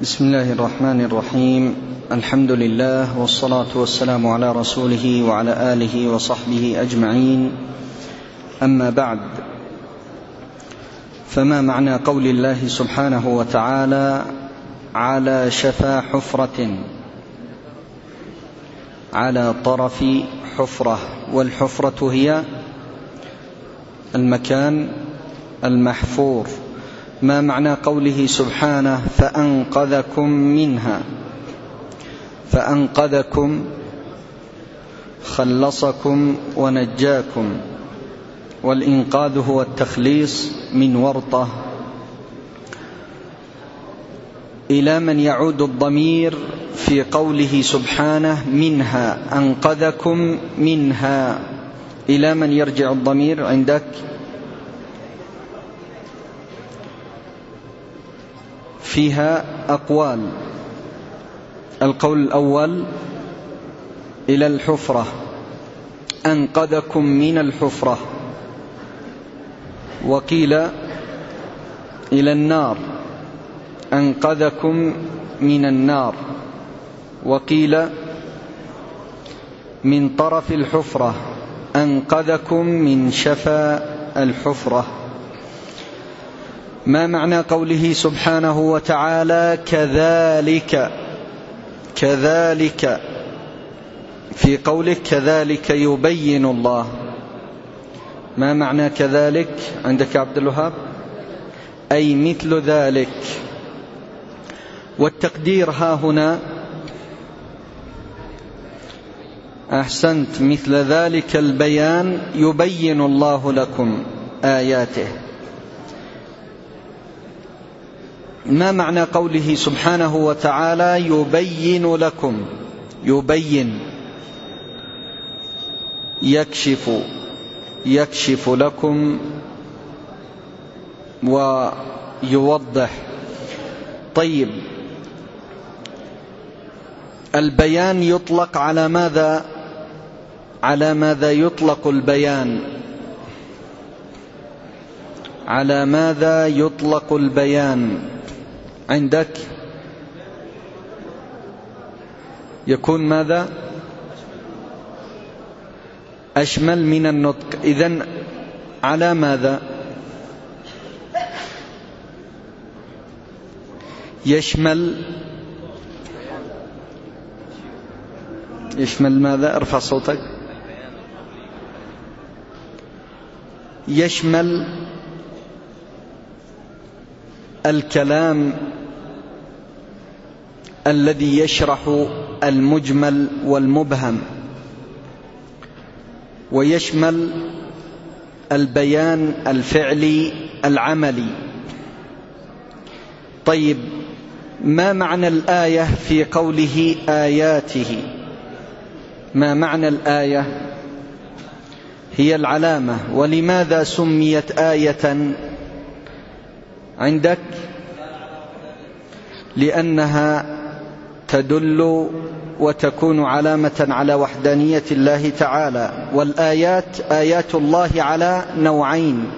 بسم الله الرحمن الرحيم الحمد لله والصلاة والسلام على رسوله وعلى آله وصحبه أجمعين أما بعد فما معنى قول الله سبحانه وتعالى على شفا حفرة على طرف حفرة والحفرة هي المكان المحفور ما معنى قوله سبحانه فأنقذكم منها؟ فأنقذكم خلصكم ونجاكم. والإنقاذ هو التخليص من ورطة. إلى من يعود الضمير في قوله سبحانه منها أنقذكم منها. إلى من يرجع الضمير عندك؟ فيها أقوال. القول الأول إلى الحفرة. أنقذكم من الحفرة. وقيل إلى النار. أنقذكم من النار. وقيل من طرف الحفرة. أنقذكم من شفا الحفرة. ما معنى قوله سبحانه وتعالى كذلك؟ كذلك. في قولك كذلك يبين الله. ما معنى كذلك عندك عبد الوهاب؟ أي مثل ذلك. والتقدير ها هنا. أحسنت. مثل ذلك البيان يبين الله لكم آياته. ما معنى قوله سبحانه وتعالى يبين لكم؟ يبين. يكشف. يكشف لكم ويوضح. طيب. البيان يطلق على ماذا؟ على ماذا يطلق البيان؟ على ماذا يطلق البيان؟ عندك؟ يكون ماذا؟ أشمل من النطق. إذن على ماذا؟ يشمل يشمل ماذا؟ ارفع صوتك. يشمل الكلام الذي يشرح المجمل والمبهم ويشمل البيان الفعلي العملي. طيب ما معنى الآية في قوله آياته؟ ما معنى الآية؟ هي العلامة. ولماذا سميت آية عندك؟ لأنها تدل وتكون علامة على وحدانية الله تعالى والآيات آيات الله على نوعين.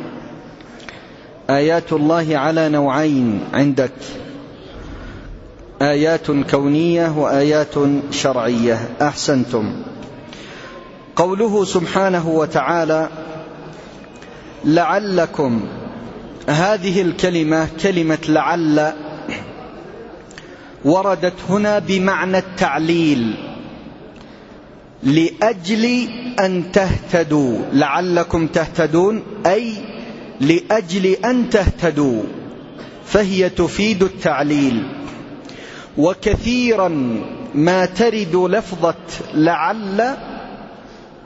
آيات الله على نوعين عندك. آيات كونية وآيات شرعية. أحسنتم. قوله سبحانه وتعالى لعلكم هذه الكلمة كلمة لعل وردت هنا بمعنى التعليل. لأجل أن تهتدوا. لعلكم تهتدون. أي لأجل أن تهتدوا. فهي تفيد التعليل. وكثيرا ما ترد لفظة لعل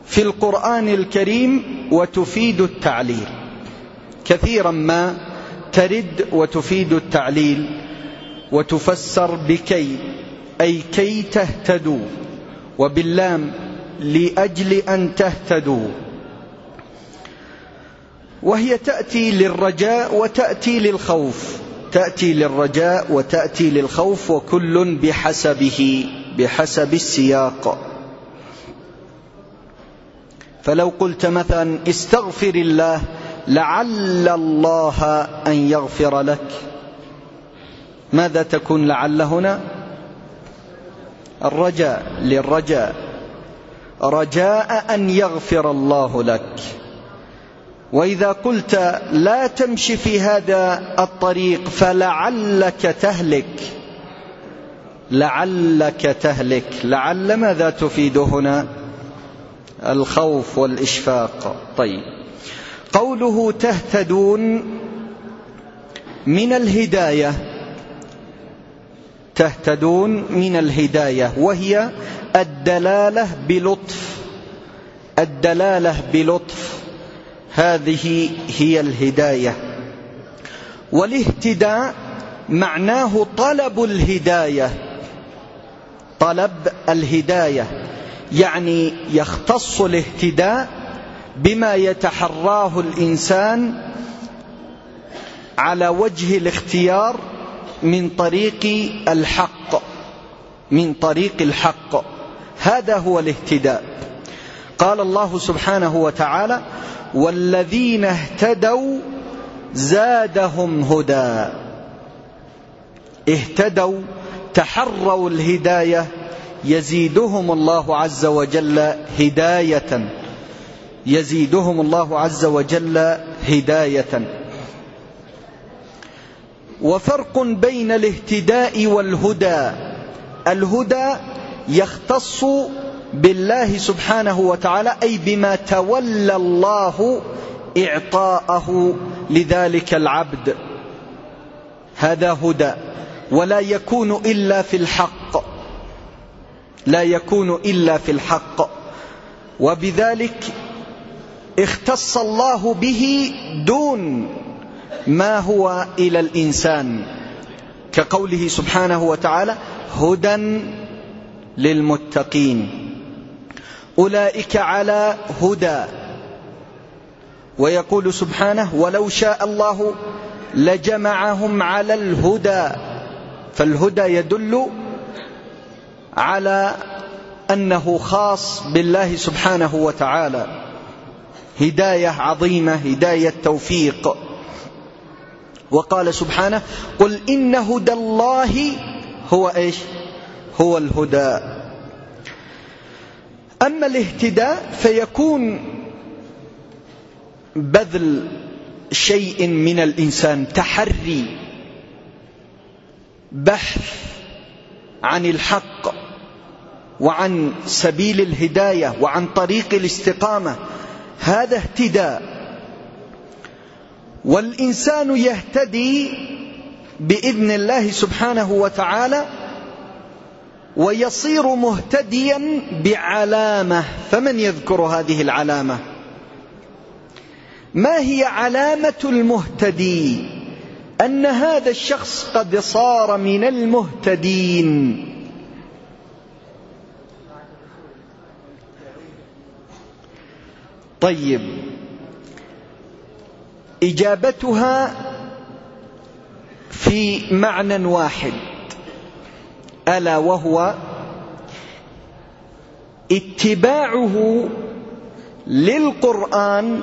في القرآن الكريم وتفيد التعليل. كثيرا ما ترد وتفيد التعليل. وتفسر بكي أي كي تهتدوا وباللام لأجل أن تهتدوا. وهي تأتي للرجاء وتأتي للخوف. تأتي للرجاء وتأتي للخوف وكل بحسبه بحسب السياق. فلو قلت مثلا استغفر الله لعل الله أن يغفر لك. ماذا تكون لعل هنا الرجاء للرجاء. رجاء أن يغفر الله لك. وإذا قلت لا تمشي في هذا الطريق فلعلك تهلك. لعلك تهلك. لعل ماذا تفيد هنا؟ الخوف والإشفاق. طيب. قوله تهتدون من الهداية. تهتدون من الهداية وهي الدلالة بلطف الدلالة بلطف. هذه هي الهداية. والاهتداء معناه طلب الهداية. طلب الهداية يعني يختص الاهتداء بما يتحراه الإنسان على وجه الاختيار من طريق الحق. من طريق الحق. هذا هو الاهتداء. قال الله سبحانه وتعالى والذين اهتدوا زادهم هدى. اهتدوا تحروا الهداية يزيدهم الله عز وجل هداية. يزيدهم الله عز وجل هداية. وفرق بين الاهتداء والهدى. الهدى يختص بالله سبحانه وتعالى أي بما تولى الله إعطاءه لذلك العبد. هذا هدى. ولا يكون إلا في الحق. لا يكون إلا في الحق. وبذلك اختص الله به دون ما هو إلى الإنسان كقوله سبحانه وتعالى هدى للمتقين. أولئك على هدى. ويقول سبحانه ولو شاء الله لجمعهم على الهدى. فالهدى يدل على أنه خاص بالله سبحانه وتعالى. هداية عظيمة هداية توفيق. وقال سبحانه قل إن هدى الله هو إيش؟ هو الهدى. أما الاهتداء فيكون بذل شيء من الإنسان تحري بحث عن الحق وعن سبيل الهداية وعن طريق الاستقامة. هذا اهتداء. والإنسان يهتدي بإذن الله سبحانه وتعالى ويصير مهتديا بعلامة. فمن يذكر هذه العلامة؟ ما هي علامة المهتدي؟ أن هذا الشخص قد صار من المهتدين. طيب. إجابتها في معنى واحد ألا وهو اتباعه للقرآن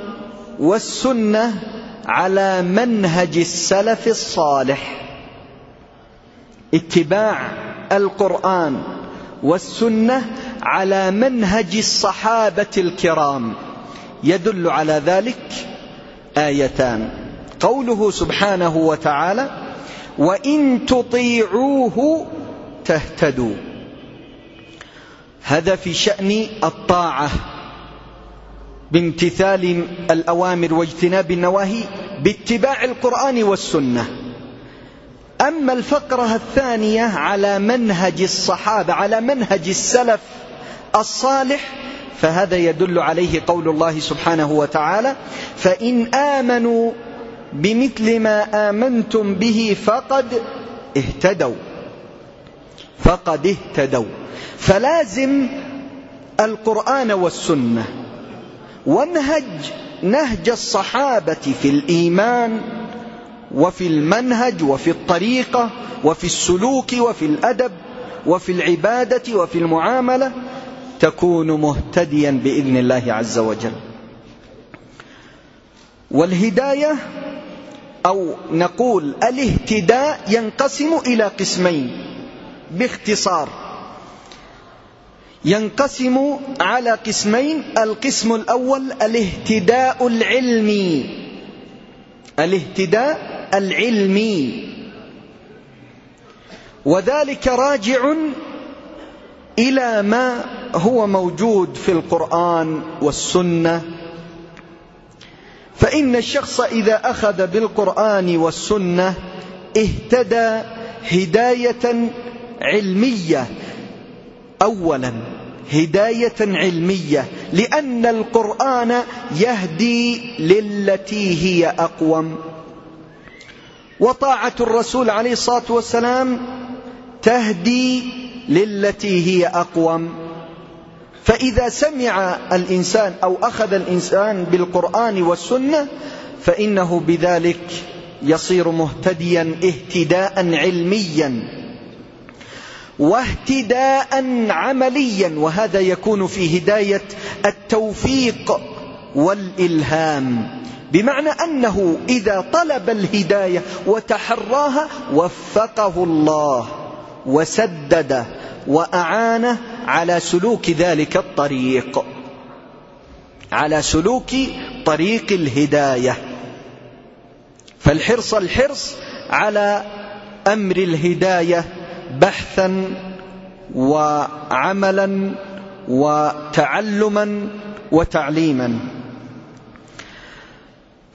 والسنة على منهج السلف الصالح. اتباع القرآن والسنة على منهج الصحابة الكرام. يدل على ذلك آيتان. قوله سبحانه وتعالى وإن تطيعوه تهتدوا. هذا في شأن الطاعة بامتثال الأوامر واجتناب النواهي باتباع القرآن والسنة. أما الفقرة الثانية على منهج الصحابة على منهج السلف الصالح فهذا يدل عليه قول الله سبحانه وتعالى فإن آمنوا بمثل ما آمنتم به فقد اهتدوا. فقد اهتدوا. فلازم القرآن والسنة وانهج نهج الصحابة في الإيمان وفي المنهج وفي الطريقة وفي السلوك وفي الأدب وفي العبادة وفي المعاملة تكون مهتديا بإذن الله عز وجل. والهداية أو نقول الاهتداء ينقسم إلى قسمين باختصار. ينقسم على قسمين القسم الأول الاهتداء العلمي. الاهتداء العلمي. وذلك راجع إلى ما هو موجود في القرآن والسنة. فإن الشخص إذا أخذ بالقرآن والسنة اهتدى هداية علمية. أولا هداية علمية لأن القرآن يهدي للتي هي أقوم. وطاعة الرسول عليه الصلاة والسلام تهدي للتي هي أقوم. فإذا سمع الإنسان أو أخذ الإنسان بالقرآن والسنة فإنه بذلك يصير مهتديا اهتداء علميا واهتداء عمليا. وهذا يكون في هداية التوفيق والإلهام. بمعنى أنه إذا طلب الهداية وتحراها وفقه الله. وسدده وأعانه على سلوك ذلك الطريق. على سلوك طريق الهداية. فالحرص الحرص على أمر الهداية بحثا وعملا وتعلما وتعليما.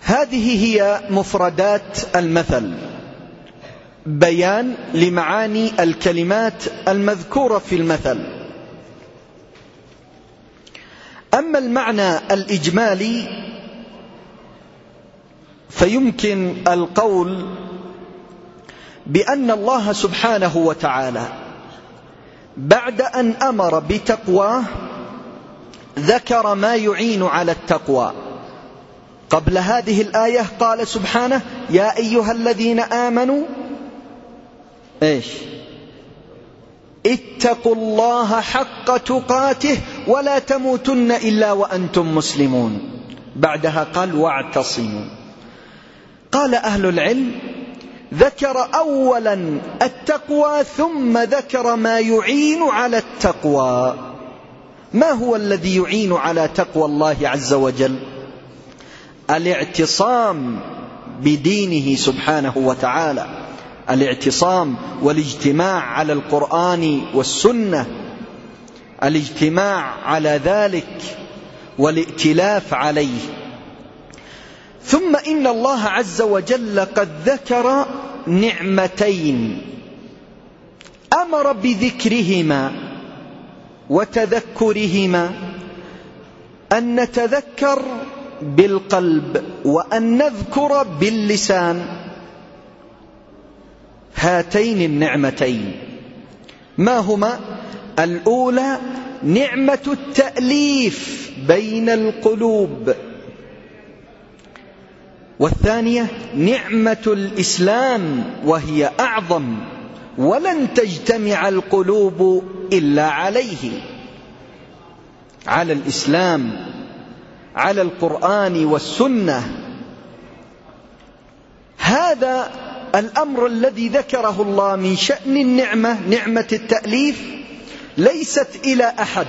هذه هي مفردات المثل. بيان لمعاني الكلمات المذكورة في المثل. أما المعنى الإجمالي فيمكن القول بأن الله سبحانه وتعالى بعد أن أمر بتقواه ذكر ما يعين على التقوى. قبل هذه الآية قال سبحانه يا أيها الذين آمنوا إيش؟ اتقوا الله حق تقاته ولا تموتن إلا وأنتم مسلمون. بعدها قال واعتصموا. قال أهل العلم ذكر أولا التقوى ثم ذكر ما يعين على التقوى. ما هو الذي يعين على تقوى الله عز وجل؟ الاعتصام بدينه سبحانه وتعالى. الاعتصام والاجتماع على القرآن والسنة الاجتماع على ذلك والائتلاف عليه. ثم إن الله عز وجل قد ذكر نعمتين. أمر بذكرهما وتذكرهما أن نتذكر بالقلب وأن نذكر باللسان. هاتين النعمتين. ما هما؟ الأولى نعمة التأليف بين القلوب. والثانية نعمة الإسلام وهي أعظم ولن تجتمع القلوب إلا عليه. على الإسلام على القرآن والسنة. هذا الأمر الذي ذكره الله من شأن النعمة نعمة التأليف ليست إلى أحد.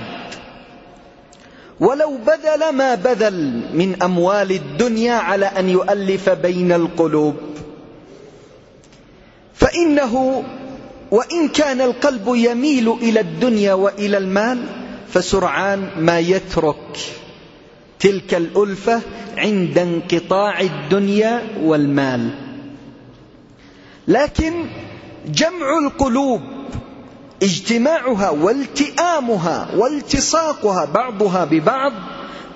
ولو بذل ما بذل من أموال الدنيا على أن يؤلف بين القلوب فإنه وإن كان القلب يميل إلى الدنيا وإلى المال فسرعان ما يترك تلك الألفة عند انقطاع الدنيا والمال. لكن جمع القلوب اجتماعها والتئامها والتصاقها بعضها ببعض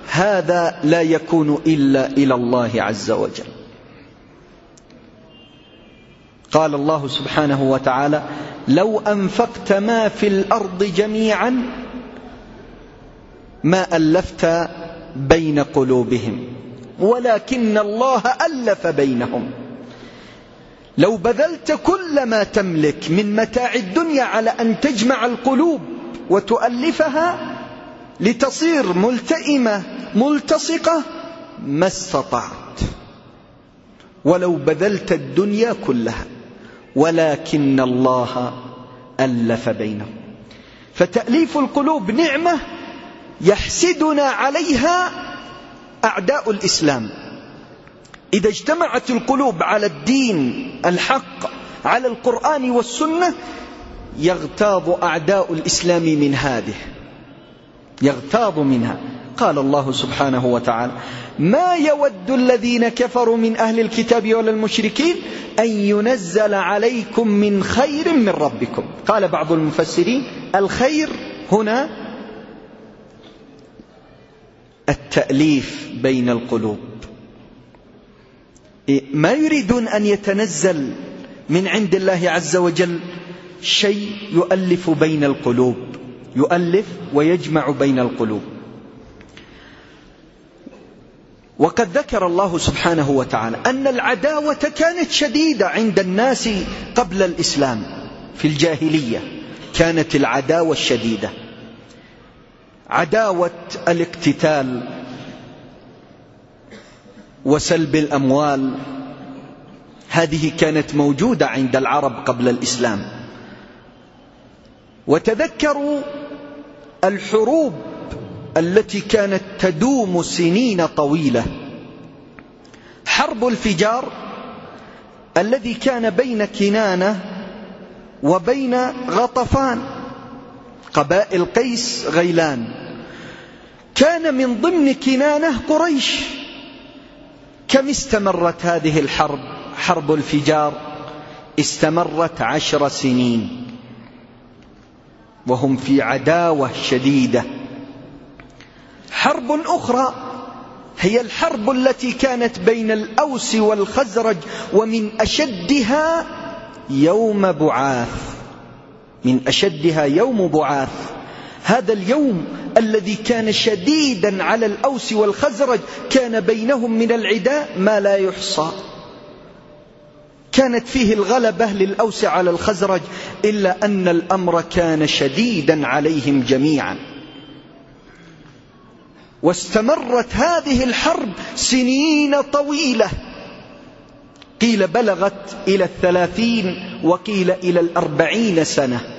هذا لا يكون إلا إلى الله عز وجل. قال الله سبحانه وتعالى لو أنفقت ما في الأرض جميعا ما ألفت بين قلوبهم ولكن الله ألف بينهم. لو بذلت كل ما تملك من متاع الدنيا على أن تجمع القلوب وتؤلفها لتصير ملتئمة ملتصقة ما استطعت. ولو بذلت الدنيا كلها ولكن الله ألف بينهم. فتأليف القلوب نعمة يحسدنا عليها أعداء الإسلام. إذا اجتمعت القلوب على الدين الحق على القرآن والسنة يغتاظ أعداء الإسلام من هذه. يغتاظ منها. قال الله سبحانه وتعالى ما يود الذين كفروا من أهل الكتاب ولا المشركين أن ينزل عليكم من خير من ربكم. قال بعض المفسرين الخير هنا التأليف بين القلوب. ما يريدون أن يتنزل من عند الله عز وجل شيء يؤلف بين القلوب يؤلف ويجمع بين القلوب. وقد ذكر الله سبحانه وتعالى أن العداوة كانت شديدة عند الناس قبل الإسلام في الجاهلية كانت العداوة الشديدة. عداوة الاقتتال وسلب الأموال. هذه كانت موجودة عند العرب قبل الإسلام. وتذكروا الحروب التي كانت تدوم سنين طويلة. حرب الفجار الذي كان بين كنانة وبين غطفان قبائل قيس غيلان. كان من ضمن كنانة قريش. كم استمرت هذه الحرب؟ حرب الفجار. استمرت عشر سنين. وهم في عداوة شديدة. حرب أخرى هي الحرب التي كانت بين الأوس والخزرج ومن أشدها يوم بعاث. من أشدها يوم بعاث. هذا اليوم الذي كان شديدا على الأوس والخزرج كان بينهم من العداء ما لا يحصى. كانت فيه الغلبة للأوس على الخزرج إلا أن الأمر كان شديدا عليهم جميعا. واستمرت هذه الحرب سنين طويلة. قيل بلغت إلى الثلاثين وقيل إلى الأربعين سنة.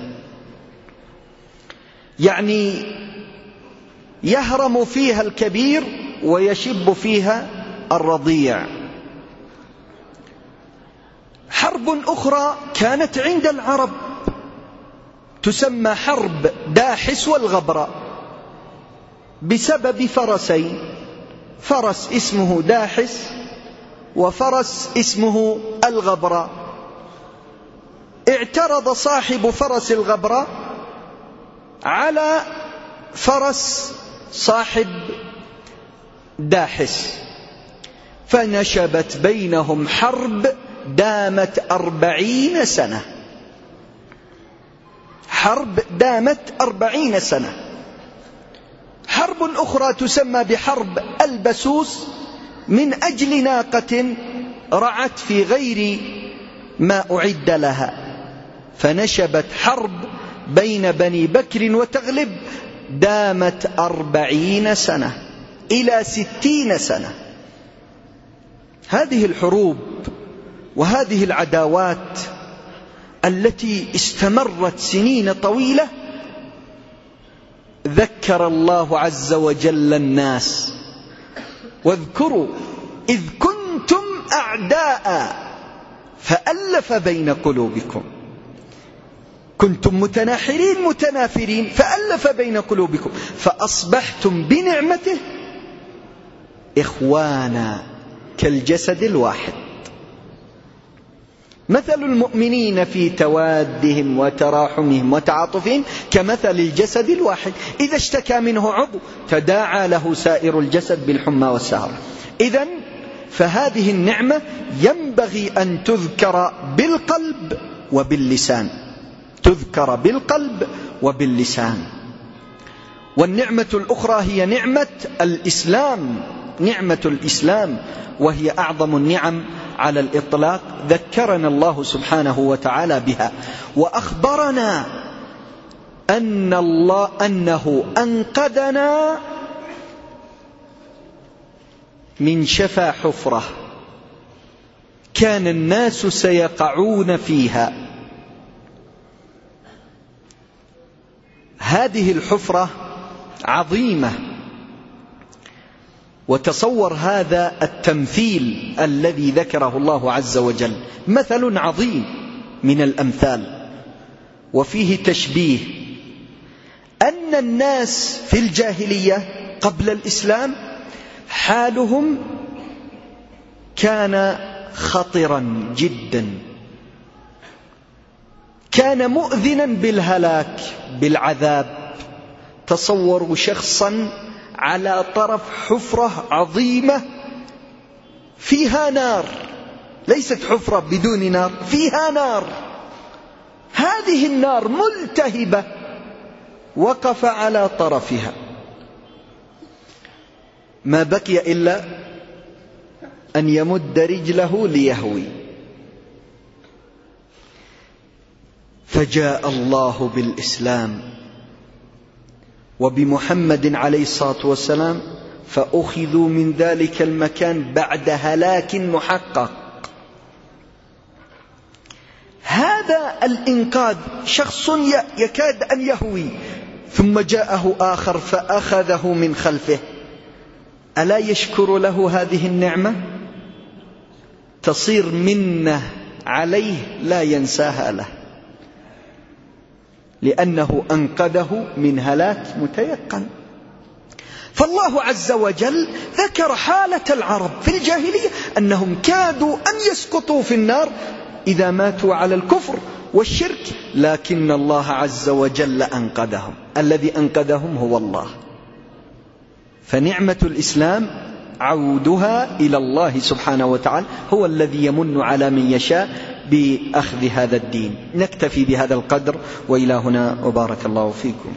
يعني يهرم فيها الكبير ويشب فيها الرضيع. حرب أخرى كانت عند العرب تسمى حرب داحس والغبراء بسبب فرسين فرس اسمه داحس وفرس اسمه الغبراء اعترض صاحب فرس الغبراء على فرس صاحب داحس. فنشبت بينهم حرب دامت أربعين سنة. حرب دامت أربعين سنة. حرب أخرى تسمى بحرب البسوس من أجل ناقة رعت في غير ما أعد لها. فنشبت حرب بين بني بكر وتغلب دامت أربعين سنة إلى ستين سنة. هذه الحروب وهذه العداوات التي استمرت سنين طويلة ذكر الله عز وجل الناس. واذكروا إذ كنتم أعداء فألف بين قلوبكم. كنتم متناحرين متنافرين فألف بين قلوبكم فأصبحتم بنعمته إخوانا كالجسد الواحد. مثل المؤمنين في توادهم وتراحمهم وتعاطفهم كمثل الجسد الواحد. إذا اشتكى منه عضو تداعى له سائر الجسد بالحمى والسهر. إذا فهذه النعمة ينبغي أن تذكر بالقلب وباللسان. تذكر بالقلب وباللسان. والنعمة الأخرى هي نعمة الإسلام نعمة الإسلام وهي أعظم النعم على الإطلاق. ذكرنا الله سبحانه وتعالى بها. وأخبرنا أن الله أنه أنقذنا من شفا حفرة. كان الناس سيقعون فيها. هذه الحفرة عظيمة. وتصور هذا التمثيل الذي ذكره الله عز وجل. مثل عظيم من الأمثال. وفيه تشبيه. أن الناس في الجاهلية قبل الإسلام حالهم كان خطرا جدا. كان مؤذنا بالهلاك بالعذاب. تصوروا شخصا على طرف حفرة عظيمة فيها نار. ليست حفرة بدون نار فيها نار. هذه النار ملتهبة وقف على طرفها. ما بقي إلا أن يمد رجله ليهوي. فجاء الله بالإسلام. وبمحمد عليه الصلاة والسلام فأخذوا من ذلك المكان بعد هلاك محقق. هذا الإنقاذ شخص يكاد أن يهوي ثم جاءه آخر فأخذه من خلفه. ألا يشكر له هذه النعمة؟ تصير منة عليه لا ينساها له. لأنه أنقذه من هلاك متيقن. فالله عز وجل ذكر حالة العرب في الجاهلية أنهم كادوا أن يسقطوا في النار إذا ماتوا على الكفر والشرك لكن الله عز وجل أنقذهم. الذي أنقذهم هو الله. فنعمة الإسلام عودها إلى الله سبحانه وتعالى هو الذي يمن على من يشاء بأخذ هذا الدين. نكتفي بهذا القدر. وإلى هنا. وبارك الله فيكم.